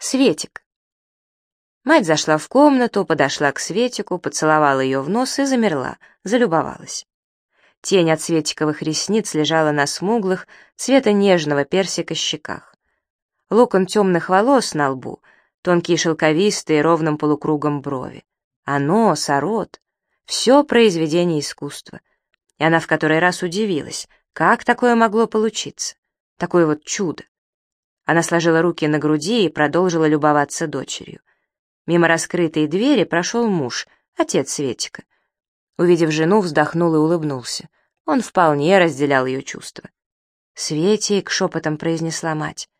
Светик. Мать зашла в комнату, подошла к Светику, поцеловала ее в нос и замерла, залюбовалась. Тень от Светиковых ресниц лежала на смуглых, цвета нежного персика щеках. Локон темных волос на лбу, тонкие шелковистые ровным полукругом брови. А нос, а все произведение искусства. И она в который раз удивилась, как такое могло получиться. Такое вот чудо. Она сложила руки на груди и продолжила любоваться дочерью. Мимо раскрытой двери прошел муж, отец Светика. Увидев жену, вздохнул и улыбнулся. Он вполне разделял ее чувства. «Светик», — шепотом произнесла мать.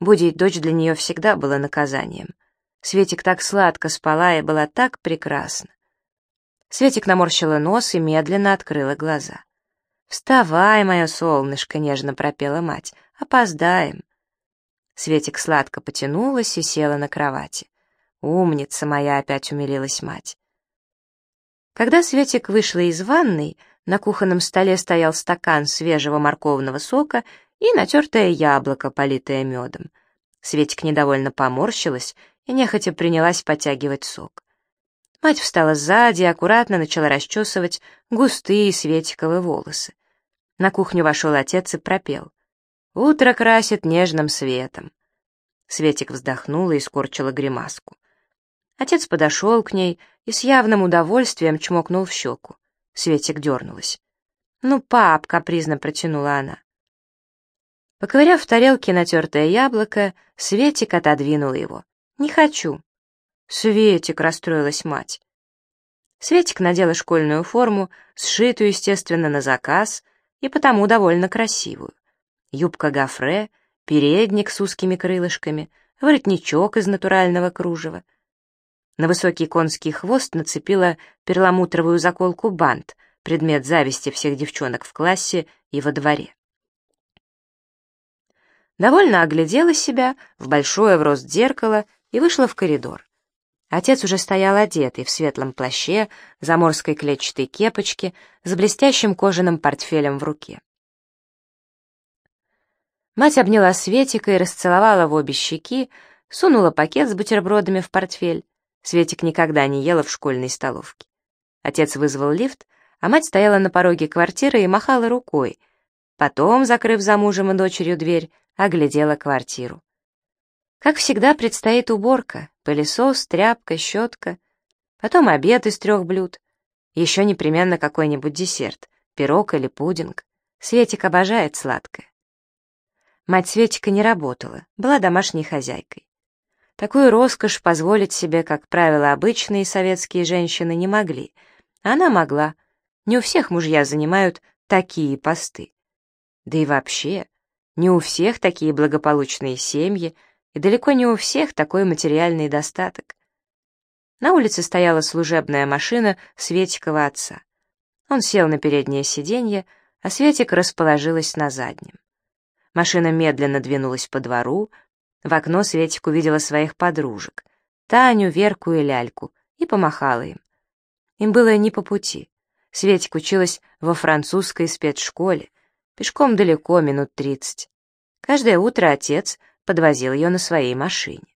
Будить дочь для нее всегда было наказанием. Светик так сладко спала и была так прекрасна. Светик наморщила нос и медленно открыла глаза. «Вставай, мое солнышко», — нежно пропела мать, — «опоздаем». Светик сладко потянулась и села на кровати. «Умница моя!» — опять умилилась мать. Когда Светик вышла из ванной, на кухонном столе стоял стакан свежего морковного сока и натертое яблоко, политое медом. Светик недовольно поморщилась и нехотя принялась потягивать сок. Мать встала сзади и аккуратно начала расчесывать густые светиковые волосы. На кухню вошел отец и пропел. Утро красит нежным светом. Светик вздохнула и скорчила гримаску. Отец подошел к ней и с явным удовольствием чмокнул в щеку. Светик дернулась. «Ну, пап!» — капризно протянула она. Поковыряв в тарелке натертое яблоко, Светик отодвинул его. «Не хочу». «Светик!» — расстроилась мать. Светик надела школьную форму, сшитую, естественно, на заказ, и потому довольно красивую юбка гофре, передник с узкими крылышками, воротничок из натурального кружева. На высокий конский хвост нацепила перламутровую заколку бант, предмет зависти всех девчонок в классе и во дворе. Довольно оглядела себя в большое в рост зеркало и вышла в коридор. Отец уже стоял одетый в светлом плаще, заморской клетчатой кепочке, с блестящим кожаным портфелем в руке. Мать обняла Светика и расцеловала в обе щеки, сунула пакет с бутербродами в портфель. Светик никогда не ела в школьной столовке. Отец вызвал лифт, а мать стояла на пороге квартиры и махала рукой. Потом, закрыв за мужем и дочерью дверь, оглядела квартиру. Как всегда, предстоит уборка, пылесос, тряпка, щетка. Потом обед из трех блюд. Еще непременно какой-нибудь десерт, пирог или пудинг. Светик обожает сладкое. Мать Светика не работала, была домашней хозяйкой. Такую роскошь позволить себе, как правило, обычные советские женщины не могли. Она могла. Не у всех мужья занимают такие посты. Да и вообще, не у всех такие благополучные семьи, и далеко не у всех такой материальный достаток. На улице стояла служебная машина Светикова отца. Он сел на переднее сиденье, а Светик расположилась на заднем. Машина медленно двинулась по двору. В окно Светик увидела своих подружек — Таню, Верку и Ляльку, и помахала им. Им было не по пути. Светик училась во французской спецшколе. Пешком далеко, минут тридцать. Каждое утро отец подвозил ее на своей машине.